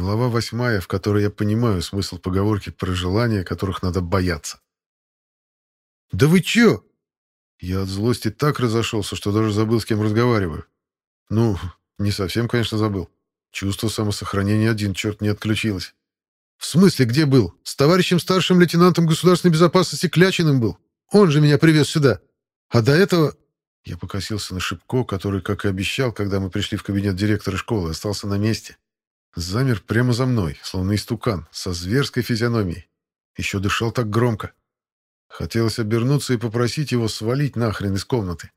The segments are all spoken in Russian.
Глава восьмая, в которой я понимаю смысл поговорки про желания, которых надо бояться. «Да вы чё?» Я от злости так разошелся, что даже забыл, с кем разговариваю. Ну, не совсем, конечно, забыл. Чувство самосохранения один черт не отключилось. «В смысле, где был? С товарищем старшим лейтенантом государственной безопасности Клячиным был. Он же меня привез сюда. А до этого...» Я покосился на Шипко, который, как и обещал, когда мы пришли в кабинет директора школы, остался на месте. Замер прямо за мной, словно истукан, со зверской физиономией. Еще дышал так громко. Хотелось обернуться и попросить его свалить нахрен из комнаты.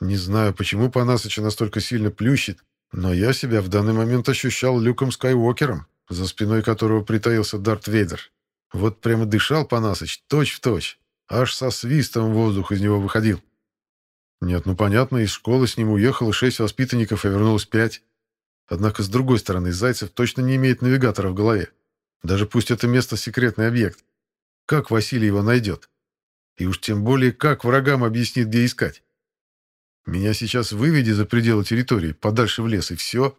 Не знаю, почему Панасыча настолько сильно плющит, но я себя в данный момент ощущал Люком Скайуокером, за спиной которого притаился Дарт Вейдер. Вот прямо дышал Панасыч, точь-в-точь. Аж со свистом воздух из него выходил. Нет, ну понятно, из школы с ним уехало шесть воспитанников, а вернулось пять. Однако, с другой стороны, Зайцев точно не имеет навигатора в голове. Даже пусть это место секретный объект. Как Василий его найдет? И уж тем более, как врагам объяснит, где искать? Меня сейчас выведи за пределы территории, подальше в лес, и все.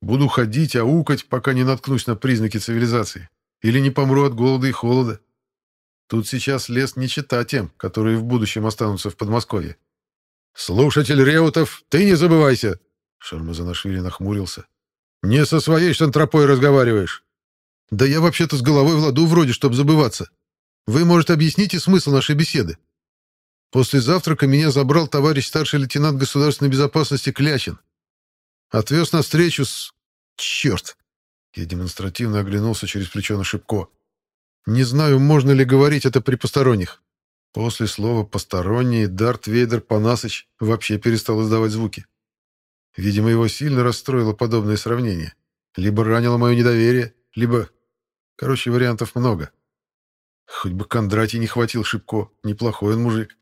Буду ходить, аукать, пока не наткнусь на признаки цивилизации. Или не помру от голода и холода. Тут сейчас лес не чита тем, которые в будущем останутся в Подмосковье. «Слушатель Реутов, ты не забывайся!» Шармазанашвили нахмурился. «Не со своей шантропой разговариваешь!» «Да я вообще-то с головой в ладу вроде, чтобы забываться. Вы, может, объясните смысл нашей беседы?» После завтрака меня забрал товарищ старший лейтенант государственной безопасности Клячин. Отвез на встречу с... Черт! Я демонстративно оглянулся через плечо на Шипко. Не знаю, можно ли говорить это при посторонних. После слова «посторонний» Дарт Вейдер Панасыч вообще перестал издавать звуки. Видимо, его сильно расстроило подобное сравнение. Либо ранило мое недоверие, либо... Короче, вариантов много. Хоть бы Кондратий не хватил Шипко, неплохой он мужик.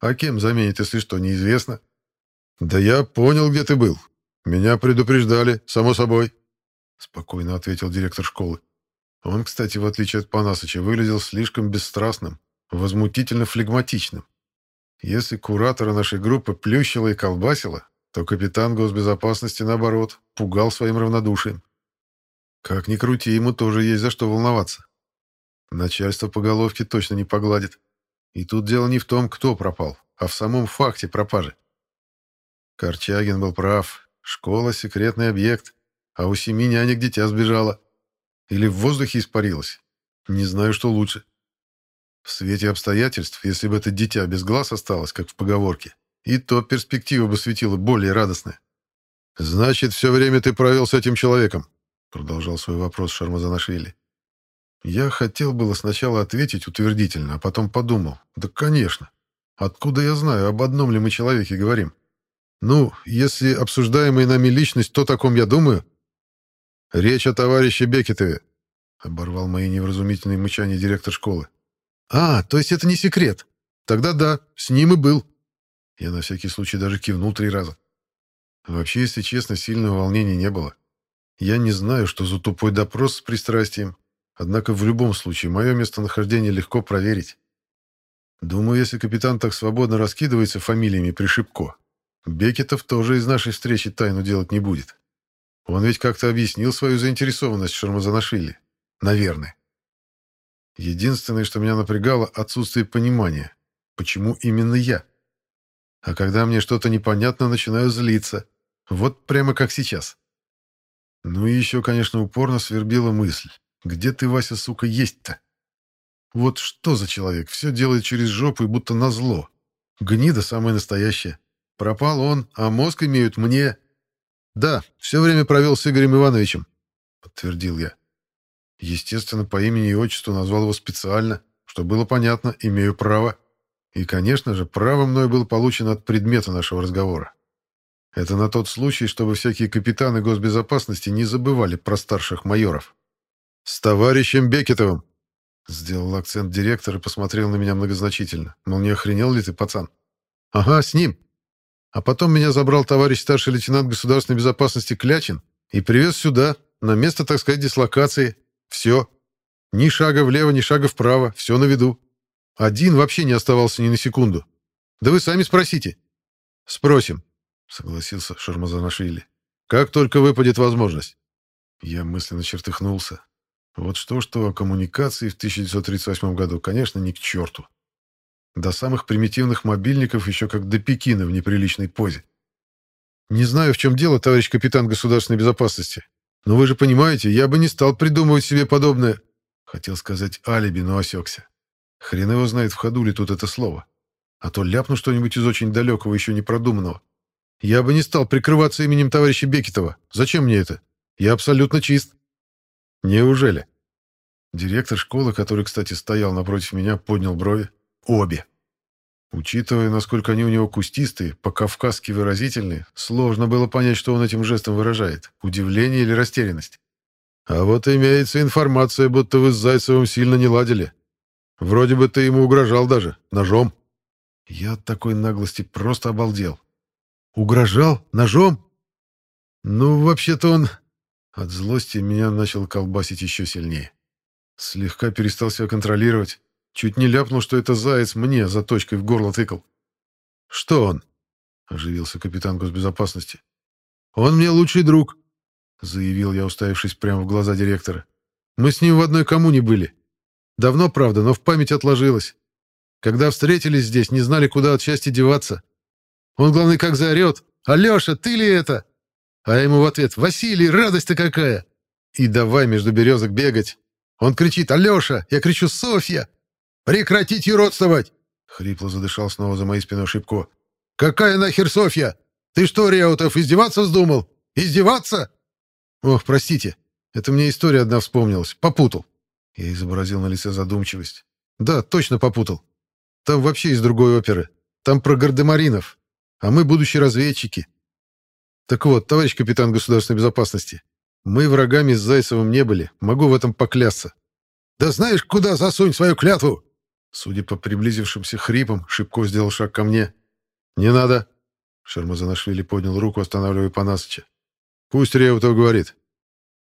А кем заменит, если что, неизвестно. Да я понял, где ты был. Меня предупреждали, само собой. Спокойно ответил директор школы. Он, кстати, в отличие от Панасыча, выглядел слишком бесстрастным, возмутительно флегматичным. Если куратора нашей группы плющило и колбасило, то капитан госбезопасности, наоборот, пугал своим равнодушием. Как ни крути, ему тоже есть за что волноваться. Начальство по головке точно не погладит. И тут дело не в том, кто пропал, а в самом факте пропажи. Корчагин был прав. Школа — секретный объект, а у семи нянек дитя сбежало. Или в воздухе испарилось. Не знаю, что лучше. В свете обстоятельств, если бы это дитя без глаз осталось, как в поговорке, и то перспектива бы светила более радостная. «Значит, все время ты провел с этим человеком?» Продолжал свой вопрос Шармазанашвили. Я хотел было сначала ответить утвердительно, а потом подумал. Да, конечно. Откуда я знаю, об одном ли мы человеке говорим? Ну, если обсуждаемая нами личность то, о ком я думаю... Речь о товарище Бекетове, — оборвал мои невразумительные мычания директор школы. А, то есть это не секрет. Тогда да, с ним и был. Я на всякий случай даже кивнул три раза. Вообще, если честно, сильного волнения не было. Я не знаю, что за тупой допрос с пристрастием, однако в любом случае мое местонахождение легко проверить. Думаю, если капитан так свободно раскидывается фамилиями Пришибко, Бекетов тоже из нашей встречи тайну делать не будет. Он ведь как-то объяснил свою заинтересованность Шармазанашвили. Наверное. Единственное, что меня напрягало, отсутствие понимания. Почему именно я? А когда мне что-то непонятно, начинаю злиться. Вот прямо как сейчас. Ну и еще, конечно, упорно свербила мысль. Где ты, Вася, сука, есть-то? Вот что за человек? Все делает через жопу и будто назло. Гнида самая настоящая. Пропал он, а мозг имеют мне. Да, все время провел с Игорем Ивановичем, подтвердил я. Естественно, по имени и отчеству назвал его специально, что было понятно, имею право. И, конечно же, право мной было получено от предмета нашего разговора. Это на тот случай, чтобы всякие капитаны госбезопасности не забывали про старших майоров. «С товарищем Бекетовым!» Сделал акцент директор и посмотрел на меня многозначительно. Мол, не охренел ли ты, пацан? «Ага, с ним!» А потом меня забрал товарищ старший лейтенант государственной безопасности Клячин и привез сюда, на место, так сказать, дислокации. Все. Ни шага влево, ни шага вправо. Все на виду. Один вообще не оставался ни на секунду. Да вы сами спросите. Спросим, согласился Шармазанашвили. Как только выпадет возможность. Я мысленно чертыхнулся. Вот что-что, коммуникации в 1938 году, конечно, ни к черту. До самых примитивных мобильников еще как до Пекина в неприличной позе. Не знаю, в чем дело, товарищ капитан государственной безопасности. Но вы же понимаете, я бы не стал придумывать себе подобное. Хотел сказать алиби, но осекся. Хрен его знает, в ходу ли тут это слово. А то ляпну что-нибудь из очень далекого, еще не продуманного. Я бы не стал прикрываться именем товарища Бекетова. Зачем мне это? Я абсолютно чист. Неужели? Директор школы, который, кстати, стоял напротив меня, поднял брови. Обе. Учитывая, насколько они у него кустистые, по-кавказски выразительные, сложно было понять, что он этим жестом выражает — удивление или растерянность. А вот имеется информация, будто вы с Зайцевым сильно не ладили. Вроде бы ты ему угрожал даже, ножом. Я от такой наглости просто обалдел. Угрожал? Ножом? Ну, вообще-то он... От злости меня начал колбасить еще сильнее. Слегка перестал себя контролировать. Чуть не ляпнул, что это заяц мне за точкой в горло тыкал. «Что он?» — оживился капитан госбезопасности. «Он мне лучший друг», — заявил я, уставившись прямо в глаза директора. «Мы с ним в одной коммуне были. Давно, правда, но в память отложилось. Когда встретились здесь, не знали, куда от счастья деваться. Он, главный, как заорет. «Алеша, ты ли это?» А ему в ответ «Василий, радость-то какая!» И давай между березок бегать. Он кричит «Алеша!» Я кричу «Софья!» «Прекратить юродствовать!» Хрипло задышал снова за моей спиной Шипко. «Какая нахер Софья? Ты что, Реутов, издеваться вздумал? Издеваться?» «Ох, простите, это мне история одна вспомнилась. Попутал». Я изобразил на лице задумчивость. «Да, точно попутал. Там вообще из другой оперы. Там про гардемаринов. А мы будущие разведчики. Так вот, товарищ капитан государственной безопасности, мы врагами с Зайцевым не были, могу в этом поклясться. Да знаешь, куда засунь свою клятву? Судя по приблизившимся хрипам, Шипко сделал шаг ко мне. «Не надо!» Шармазанашвили поднял руку, останавливая Панасыча. «Пусть Реутов говорит».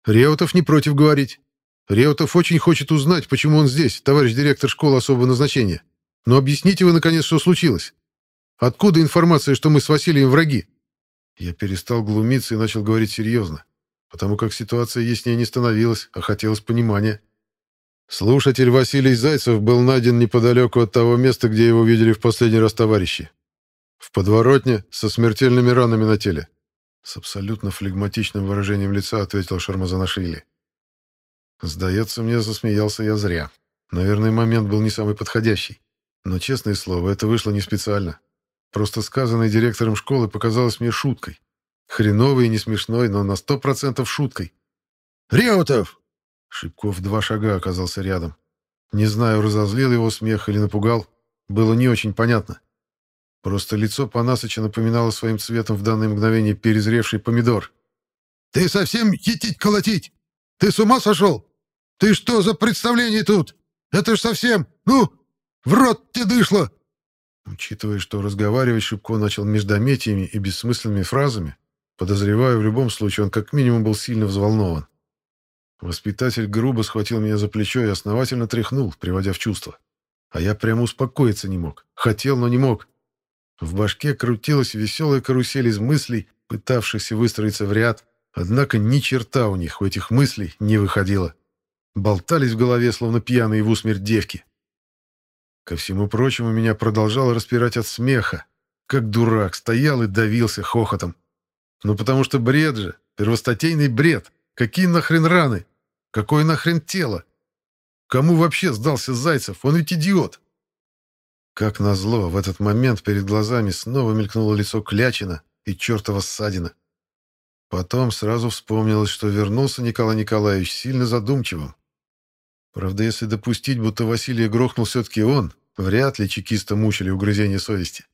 «Реутов не против говорить. Реутов очень хочет узнать, почему он здесь, товарищ директор школы особого назначения. Но объясните вы, наконец, что случилось. Откуда информация, что мы с Василием враги?» Я перестал глумиться и начал говорить серьезно, потому как ситуация яснее не становилась, а хотелось понимания. Слушатель Василий Зайцев был найден неподалеку от того места, где его видели в последний раз товарищи. В подворотне со смертельными ранами на теле. С абсолютно флегматичным выражением лица ответил Шармазанашвили. Сдается мне, засмеялся я зря. Наверное, момент был не самый подходящий. Но, честное слово, это вышло не специально. Просто сказанное директором школы показалось мне шуткой. Хреновой и не смешной, но на сто процентов шуткой. «Реутов, Шипков два шага оказался рядом. Не знаю, разозлил его смех или напугал. Было не очень понятно. Просто лицо Панасыча напоминало своим цветом в данное мгновение перезревший помидор. «Ты совсем етить-колотить? Ты с ума сошел? Ты что за представление тут? Это ж совсем... Ну, в рот тебе дышло!» Учитывая, что разговаривать Шипко начал междометиями и бессмысленными фразами, подозреваю, в любом случае он как минимум был сильно взволнован. Воспитатель грубо схватил меня за плечо и основательно тряхнул, приводя в чувство. А я прямо успокоиться не мог. Хотел, но не мог. В башке крутилась веселая карусель из мыслей, пытавшихся выстроиться в ряд, однако ни черта у них, у этих мыслей, не выходило. Болтались в голове, словно пьяные в усмерть девки. Ко всему прочему, меня продолжало распирать от смеха. Как дурак, стоял и давился хохотом. Ну потому что бред же, первостатейный бред. Какие нахрен раны? Какое нахрен тело? Кому вообще сдался Зайцев? Он ведь идиот. Как назло, в этот момент перед глазами снова мелькнуло лицо Клячина и чертова ссадина. Потом сразу вспомнилось, что вернулся Николай Николаевич сильно задумчивым. Правда, если допустить, будто Василия грохнул все-таки он, вряд ли чекиста мучили угрызения совести.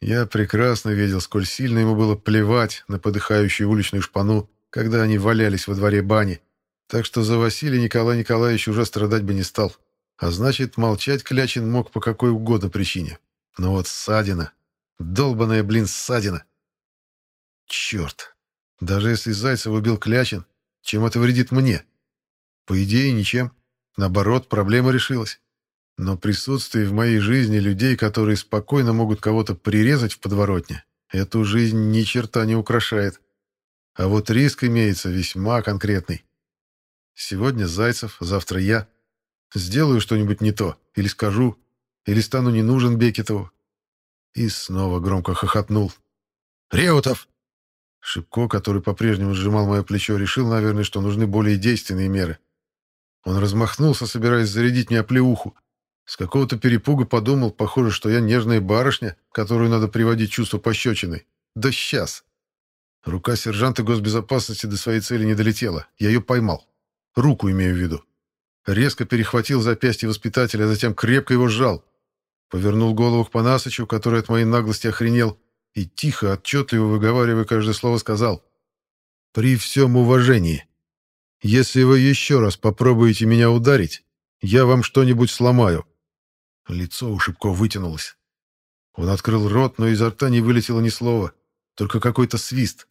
Я прекрасно видел, сколь сильно ему было плевать на подыхающую уличную шпану, когда они валялись во дворе бани. Так что за Василия Николай Николаевич уже страдать бы не стал. А значит, молчать Клячин мог по какой угодно причине. Но вот ссадина. Долбаная, блин, ссадина. Черт. Даже если Зайцев убил Клячин, чем это вредит мне? По идее, ничем. Наоборот, проблема решилась. Но присутствие в моей жизни людей, которые спокойно могут кого-то прирезать в подворотне, эту жизнь ни черта не украшает. А вот риск имеется весьма конкретный. Сегодня Зайцев, завтра я. Сделаю что-нибудь не то, или скажу, или стану не нужен Бекетову. И снова громко хохотнул. «Реутов!» Шипко, который по-прежнему сжимал мое плечо, решил, наверное, что нужны более действенные меры. Он размахнулся, собираясь зарядить мне оплеуху. С какого-то перепуга подумал, похоже, что я нежная барышня, которую надо приводить чувство пощечиной. Да сейчас. Рука сержанта госбезопасности до своей цели не долетела. Я ее поймал. Руку имею в виду. Резко перехватил запястье воспитателя, а затем крепко его сжал. Повернул голову к Панасычу, который от моей наглости охренел, и тихо, отчетливо выговаривая каждое слово, сказал «При всем уважении, если вы еще раз попробуете меня ударить, я вам что-нибудь сломаю». Лицо у Шибко вытянулось. Он открыл рот, но изо рта не вылетело ни слова, только какой-то свист.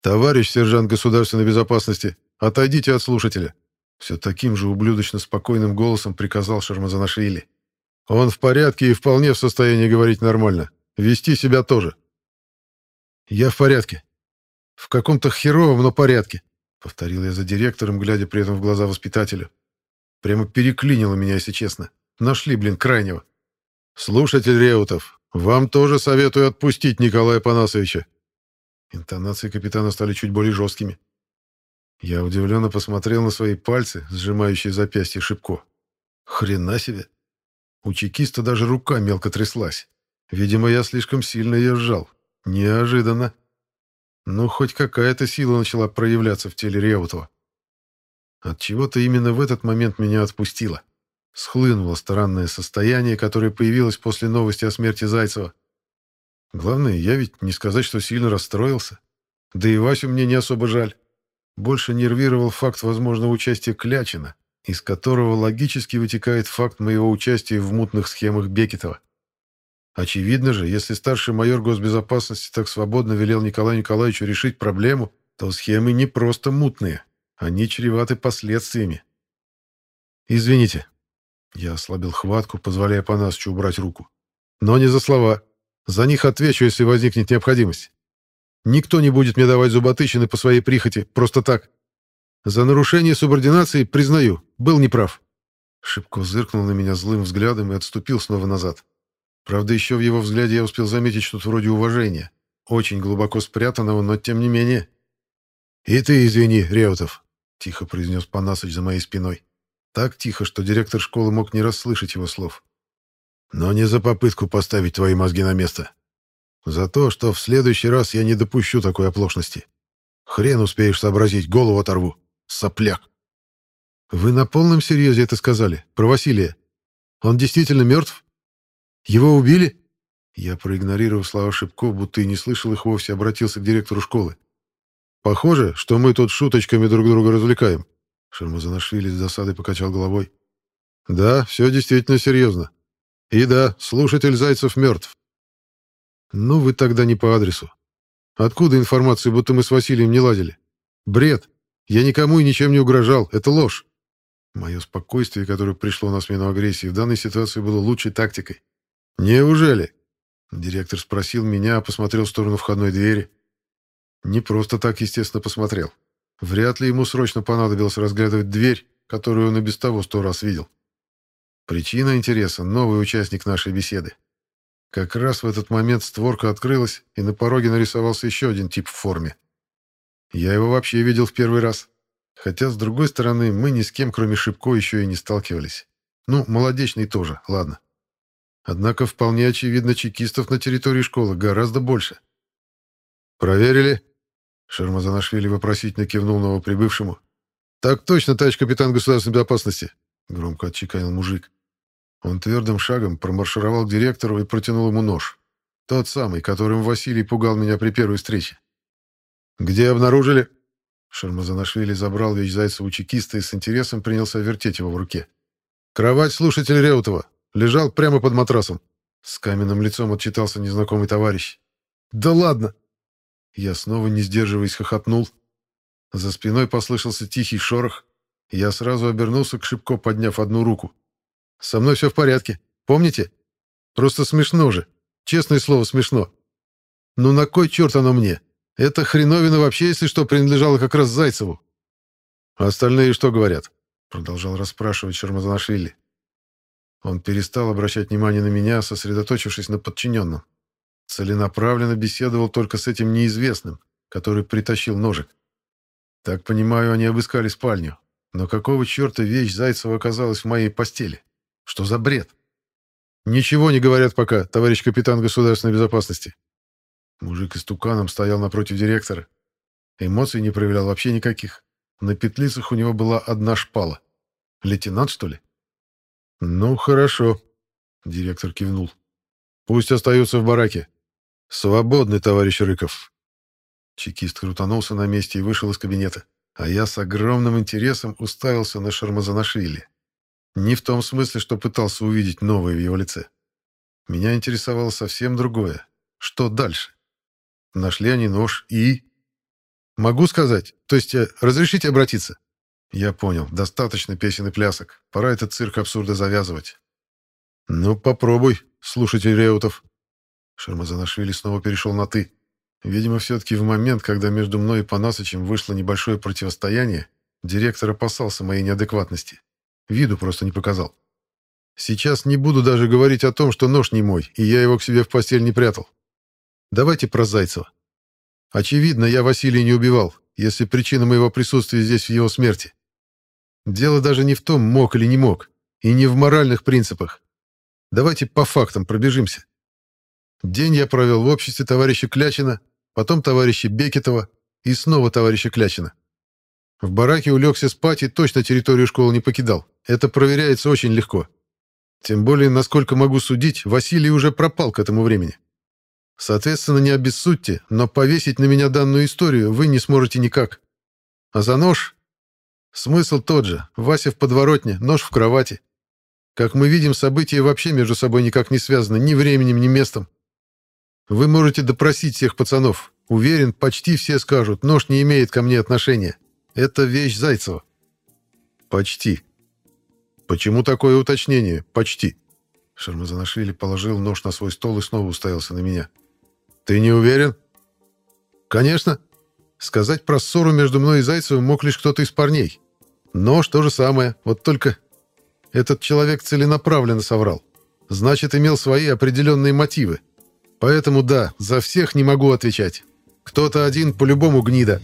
«Товарищ сержант государственной безопасности, отойдите от слушателя!» Все таким же ублюдочно спокойным голосом приказал Шармазанашвили. «Он в порядке и вполне в состоянии говорить нормально. Вести себя тоже». «Я в порядке. В каком-то херовом, но порядке», — повторил я за директором, глядя при этом в глаза воспитателю. Прямо переклинило меня, если честно. Нашли, блин, крайнего. «Слушатель Реутов, вам тоже советую отпустить Николая Панасовича». Интонации капитана стали чуть более жесткими. Я удивленно посмотрел на свои пальцы, сжимающие запястье Шибко. Хрена себе! У чекиста даже рука мелко тряслась. Видимо, я слишком сильно ее сжал. Неожиданно. Ну, хоть какая-то сила начала проявляться в теле Реутова. От чего то именно в этот момент меня отпустило. Схлынуло странное состояние, которое появилось после новости о смерти Зайцева. Главное, я ведь не сказать, что сильно расстроился. Да и Васю мне не особо жаль. Больше нервировал факт возможного участия Клячина, из которого логически вытекает факт моего участия в мутных схемах Бекетова. Очевидно же, если старший майор госбезопасности так свободно велел Николаю Николаевичу решить проблему, то схемы не просто мутные, они чреваты последствиями. «Извините». Я ослабил хватку, позволяя Панасычу убрать руку. «Но не за слова. За них отвечу, если возникнет необходимость. Никто не будет мне давать зуботычины по своей прихоти, просто так. За нарушение субординации, признаю, был неправ». Шибко зыркнул на меня злым взглядом и отступил снова назад. Правда, еще в его взгляде я успел заметить что-то вроде уважения. Очень глубоко спрятанного, но тем не менее. «И ты извини, Реутов», — тихо произнес Панасыч за моей спиной. Так тихо, что директор школы мог не расслышать его слов. «Но не за попытку поставить твои мозги на место. За то, что в следующий раз я не допущу такой оплошности. Хрен успеешь сообразить, голову оторву. Сопляк. Вы на полном серьезе это сказали? Про Василия? Он действительно мертв? Его убили? Я, проигнорировав слова Шипко, будто и не слышал их вовсе, обратился к директору школы. Похоже, что мы тут шуточками друг друга развлекаем. Шармазанашвили с досадой покачал головой. Да, все действительно серьезно. И да, слушатель Зайцев мертв. Ну, вы тогда не по адресу. Откуда информация, будто мы с Василием не ладили? Бред. Я никому и ничем не угрожал. Это ложь. Мое спокойствие, которое пришло на смену агрессии, в данной ситуации было лучшей тактикой. «Неужели?» Директор спросил меня, посмотрел в сторону входной двери. Не просто так, естественно, посмотрел. Вряд ли ему срочно понадобилось разглядывать дверь, которую он и без того сто раз видел. Причина интереса — новый участник нашей беседы. Как раз в этот момент створка открылась, и на пороге нарисовался еще один тип в форме. Я его вообще видел в первый раз. Хотя, с другой стороны, мы ни с кем, кроме Шибко, еще и не сталкивались. Ну, молодечный тоже, ладно. Однако вполне очевидно, чекистов на территории школы гораздо больше. «Проверили?» Шармазанашвили вопросительно кивнул новоприбывшему. «Так точно, товарищ капитан государственной безопасности», — громко отчеканил мужик. Он твердым шагом промаршировал к директору и протянул ему нож. Тот самый, которым Василий пугал меня при первой встрече. «Где обнаружили?» Шармазанашвили забрал вещь Зайцева у чекиста и с интересом принялся вертеть его в руке. «Кровать слушателя Реутова. Лежал прямо под матрасом». С каменным лицом отчитался незнакомый товарищ. «Да ладно!» Я снова, не сдерживаясь, хохотнул. За спиной послышался тихий шорох. Я сразу обернулся к Шибко, подняв одну руку. Со мной все в порядке. Помните? Просто смешно же. Честное слово, смешно. Ну на кой черт оно мне? Эта хреновина вообще, если что, принадлежала как раз Зайцеву. А остальные что говорят? Продолжал расспрашивать Шармазанашвили. Он перестал обращать внимание на меня, сосредоточившись на подчиненном. Целенаправленно беседовал только с этим неизвестным, который притащил ножик. Так понимаю, они обыскали спальню. Но какого черта вещь Зайцева оказалась в моей постели? Что за бред? Ничего не говорят пока, товарищ капитан государственной безопасности. Мужик с туканом стоял напротив директора. Эмоций не проявлял вообще никаких. На петлицах у него была одна шпала. Лейтенант, что ли? Ну, хорошо. Директор кивнул. Пусть остаются в бараке. Свободны, товарищ Рыков. Чекист крутанулся на месте и вышел из кабинета. А я с огромным интересом уставился на Шармазанашвили. Не в том смысле, что пытался увидеть новое в его лице. Меня интересовало совсем другое. Что дальше? Нашли они нож и... Могу сказать? То есть, э, разрешите обратиться? Я понял. Достаточно песен и плясок. Пора этот цирк абсурда завязывать. Ну, попробуй, слушатель Реутов. Шармазанашвили снова перешел на «ты». Видимо, все-таки в момент, когда между мной и Панасычем вышло небольшое противостояние, директор опасался моей неадекватности. Виду просто не показал. Сейчас не буду даже говорить о том, что нож не мой, и я его к себе в постель не прятал. Давайте про Зайцева. Очевидно, я Василия не убивал, если причина моего присутствия здесь в его смерти. Дело даже не в том, мог или не мог, и не в моральных принципах. Давайте по фактам пробежимся. День я провел в обществе товарища Клячина, потом товарища Бекетова и снова товарища Клячина. В бараке улегся спать и точно территорию школы не покидал. Это проверяется очень легко. Тем более, насколько могу судить, Василий уже пропал к этому времени. Соответственно, не обессудьте, но повесить на меня данную историю вы не сможете никак. А за нож? Смысл тот же. Вася в подворотне, нож в кровати. Как мы видим, события вообще между собой никак не связаны ни временем, ни местом. Вы можете допросить всех пацанов. Уверен, почти все скажут, нож не имеет ко мне отношения. Это вещь Зайцева. Почти. Почему такое уточнение? Почти. Шармазанашвили положил нож на свой стол и снова уставился на меня. Ты не уверен? Конечно. Сказать про ссору между мной и Зайцевым мог лишь кто-то из парней. Нож то же самое, вот только этот человек целенаправленно соврал. Значит, имел свои определенные мотивы. Поэтому да, за всех не могу отвечать. Кто-то один по-любому гнида.